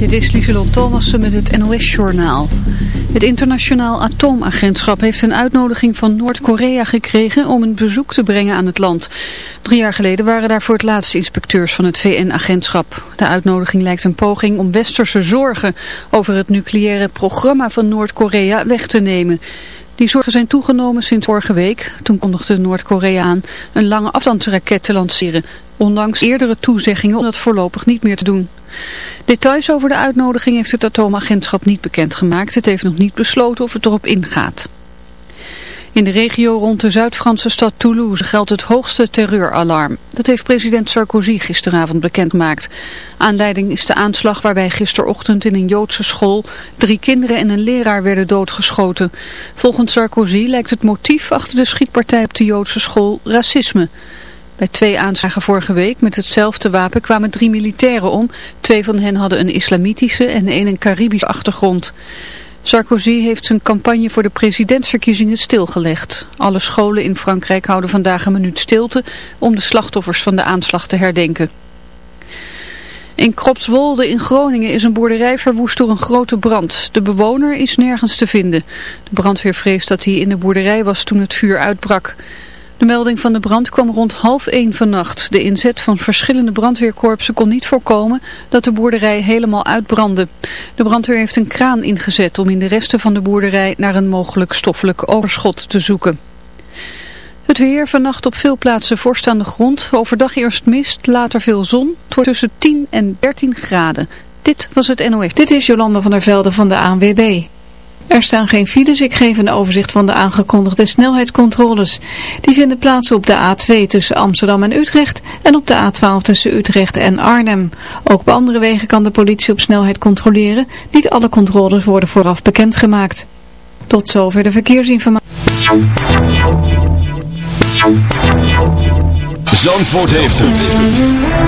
Dit is Lieselot Thomassen met het NOS-journaal. Het internationaal atoomagentschap heeft een uitnodiging van Noord-Korea gekregen om een bezoek te brengen aan het land. Drie jaar geleden waren daar voor het laatst inspecteurs van het VN-agentschap. De uitnodiging lijkt een poging om westerse zorgen over het nucleaire programma van Noord-Korea weg te nemen. Die zorgen zijn toegenomen sinds vorige week. Toen kondigde Noord-Korea aan een lange afstandsraket te lanceren. Ondanks eerdere toezeggingen om dat voorlopig niet meer te doen. Details over de uitnodiging heeft het atoomagentschap niet bekendgemaakt. Het heeft nog niet besloten of het erop ingaat. In de regio rond de Zuid-Franse stad Toulouse geldt het hoogste terreuralarm. Dat heeft president Sarkozy gisteravond bekendgemaakt. Aanleiding is de aanslag waarbij gisterochtend in een Joodse school drie kinderen en een leraar werden doodgeschoten. Volgens Sarkozy lijkt het motief achter de schietpartij op de Joodse school racisme. Bij twee aanslagen vorige week met hetzelfde wapen kwamen drie militairen om. Twee van hen hadden een islamitische en één een Caribische achtergrond. Sarkozy heeft zijn campagne voor de presidentsverkiezingen stilgelegd. Alle scholen in Frankrijk houden vandaag een minuut stilte om de slachtoffers van de aanslag te herdenken. In Kropswolde in Groningen is een boerderij verwoest door een grote brand. De bewoner is nergens te vinden. De brandweer vreest dat hij in de boerderij was toen het vuur uitbrak. De melding van de brand kwam rond half één vannacht. De inzet van verschillende brandweerkorpsen kon niet voorkomen dat de boerderij helemaal uitbrandde. De brandweer heeft een kraan ingezet om in de resten van de boerderij naar een mogelijk stoffelijk overschot te zoeken. Het weer, vannacht op veel plaatsen vorst aan de grond. Overdag eerst mist, later veel zon. Het tussen 10 en 13 graden. Dit was het NOF. Dit is Jolanda van der Velde van de ANWB. Er staan geen files, ik geef een overzicht van de aangekondigde snelheidscontroles. Die vinden plaats op de A2 tussen Amsterdam en Utrecht en op de A12 tussen Utrecht en Arnhem. Ook op andere wegen kan de politie op snelheid controleren. Niet alle controles worden vooraf bekendgemaakt. Tot zover de verkeersinformatie. Zandvoort heeft het.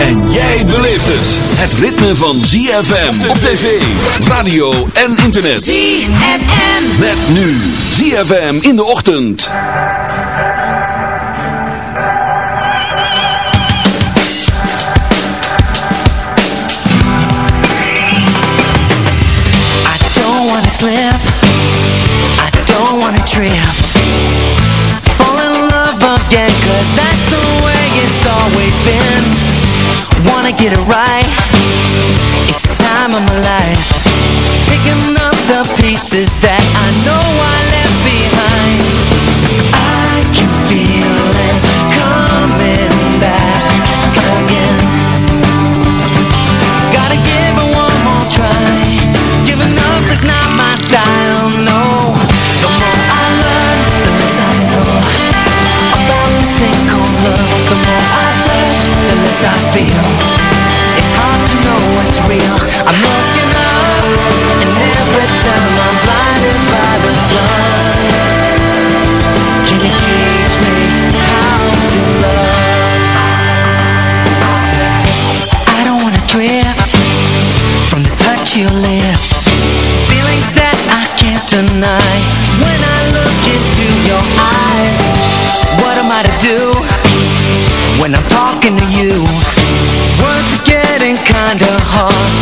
En jij beleeft het. Het ritme van ZFM op tv, radio en internet. ZFM. Met nu ZFM in de ochtend. I don't wanna slip. I don't wanna trip. Fall in love again, cause that's the way it's always been. Wanna get it right. It's the time of my life. Picking up the pieces that I know I left behind. I can feel it coming back again. Gotta give it one more try. Giving up is not my style, no. I feel. It's hard to know what's real. I'm looking up, and every time I'm blinded by the sun. Can you teach me how to love? I don't wanna drift from the touch of your lips Feelings that I can't deny When I look into your eyes What am I to do When I'm talking to you. Words are getting kinda hard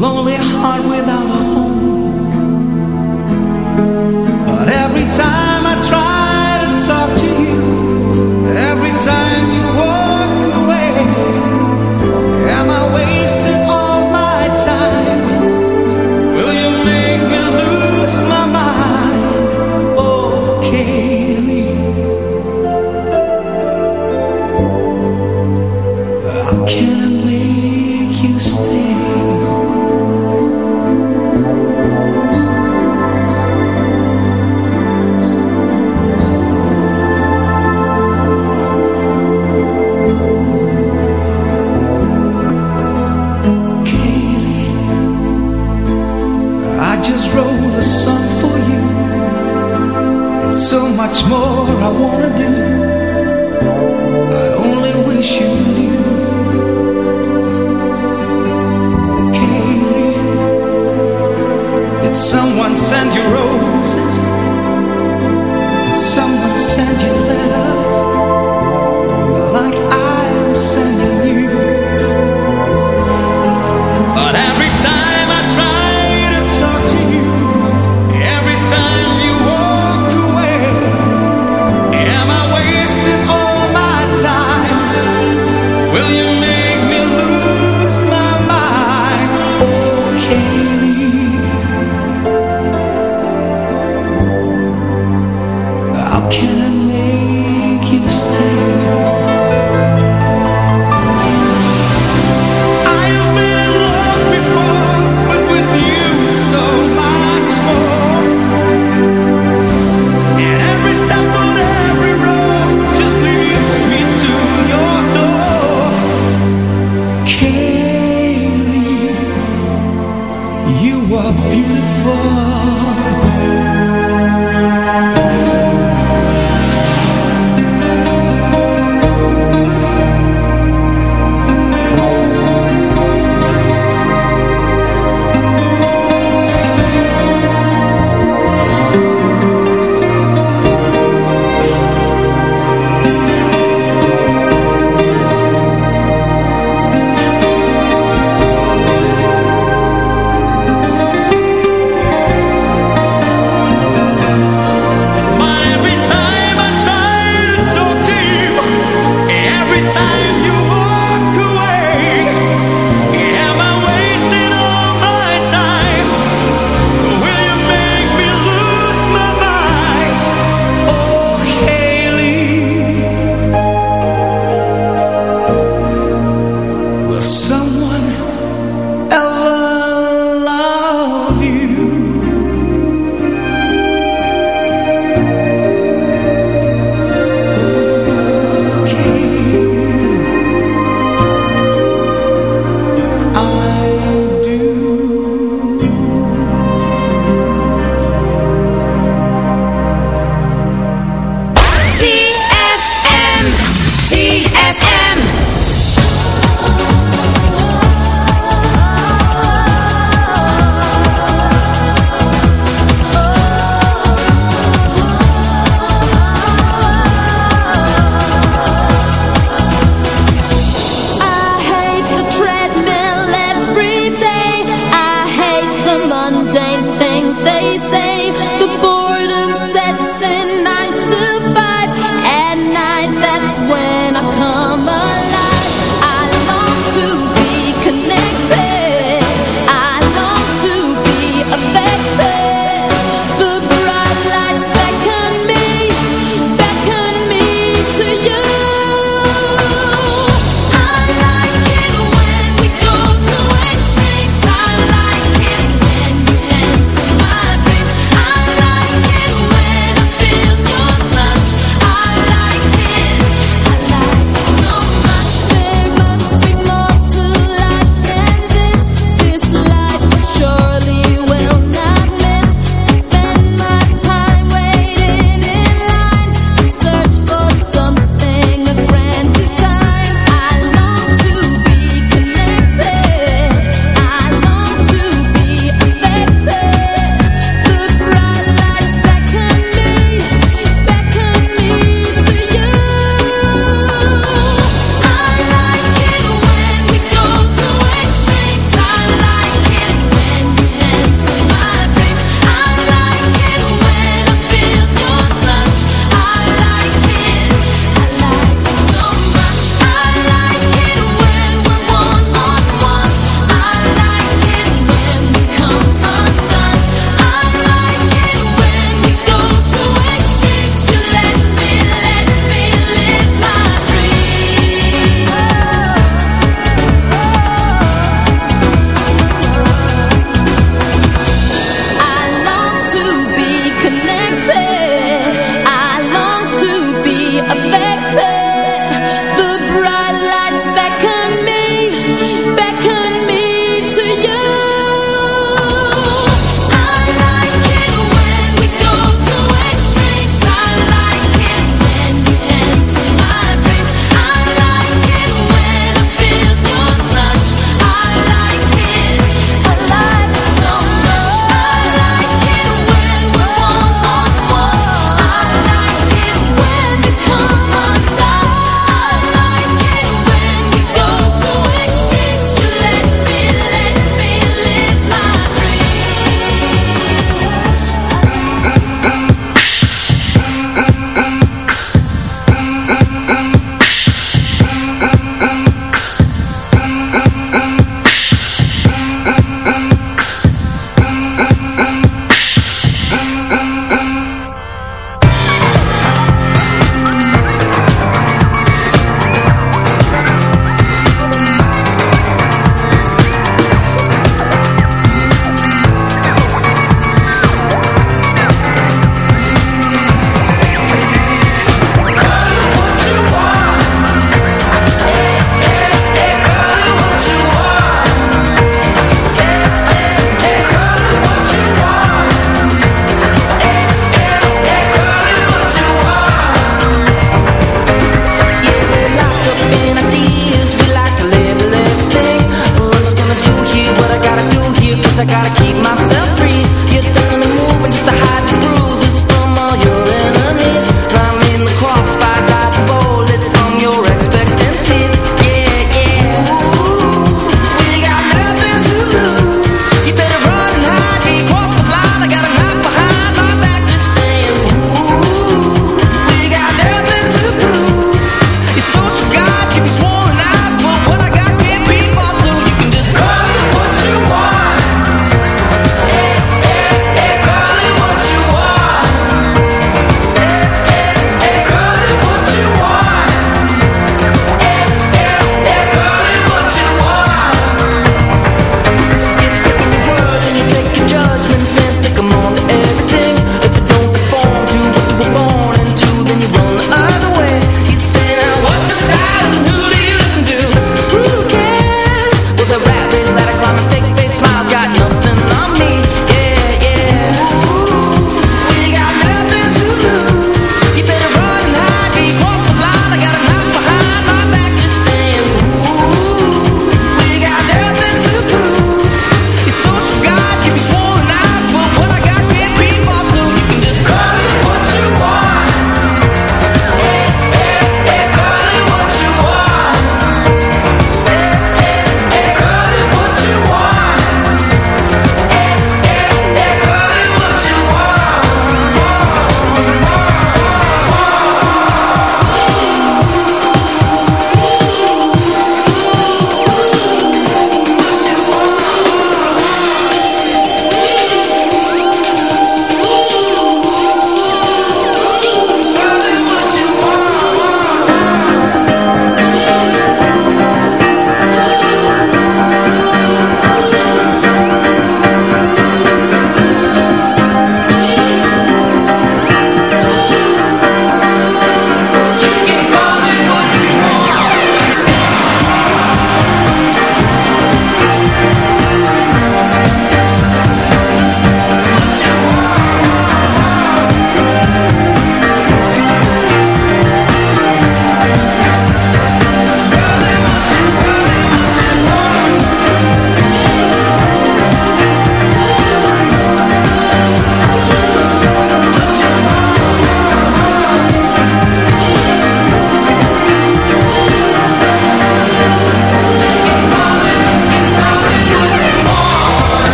lonely heart without a home.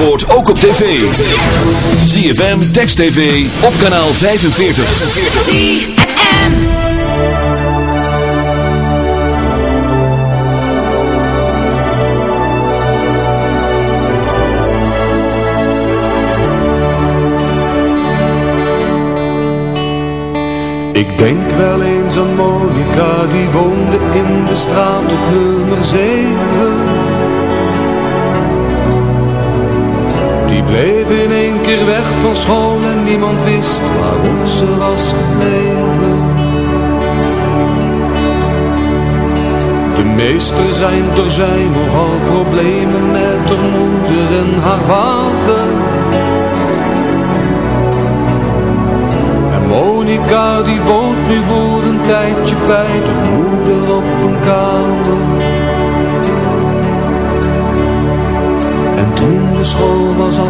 Zandvoort ook op tv. ZFM, Text TV, op kanaal 45. ZFM. Ik denk wel eens aan Monica, die woonde in de straat op nummer 7. Bleef in één keer weg van school en niemand wist waarof ze was gebleven. De meester zijn er zijn nogal problemen met haar moeder en haar vader. En Monica die woont nu voor een tijdje bij de moeder op een kamer. En toen de school was liepen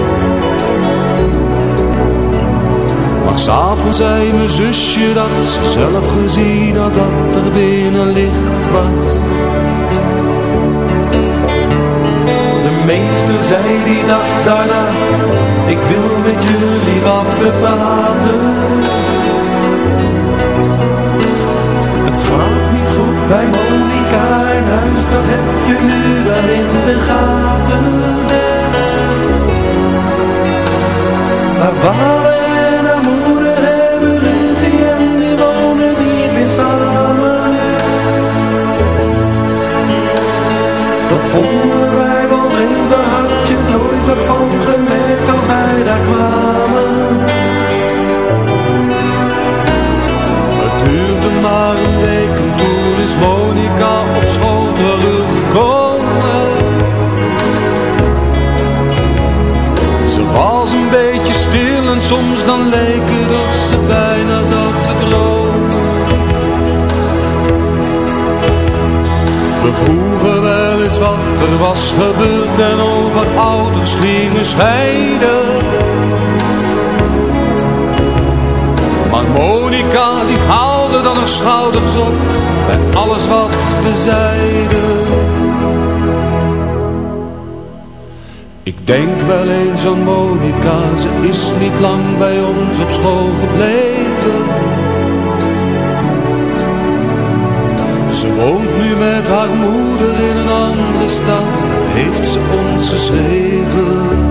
Maar s'avonds zei mijn zusje dat ze zelf gezien had dat er binnen licht was. De meester zei die dag daarna, ik wil met jullie wat praten. Het gaat niet goed bij Monika in huis, dat heb je nu wel in de gaten. Vader daar kwamen. Het duurde maar een week en toen is Monica op school teruggekomen. Ze was een beetje stil en soms dan leek het of ze bijna zat te dromen. We wat er was gebeurd en over ouders gingen scheiden. Maar Monica die haalde dan haar schouders op bij alles wat we zeiden. Ik denk wel eens aan Monica, ze is niet lang bij ons op school gebleven. Ze woont nu met haar moeder in andere stad, dat heeft ze ons geschreven.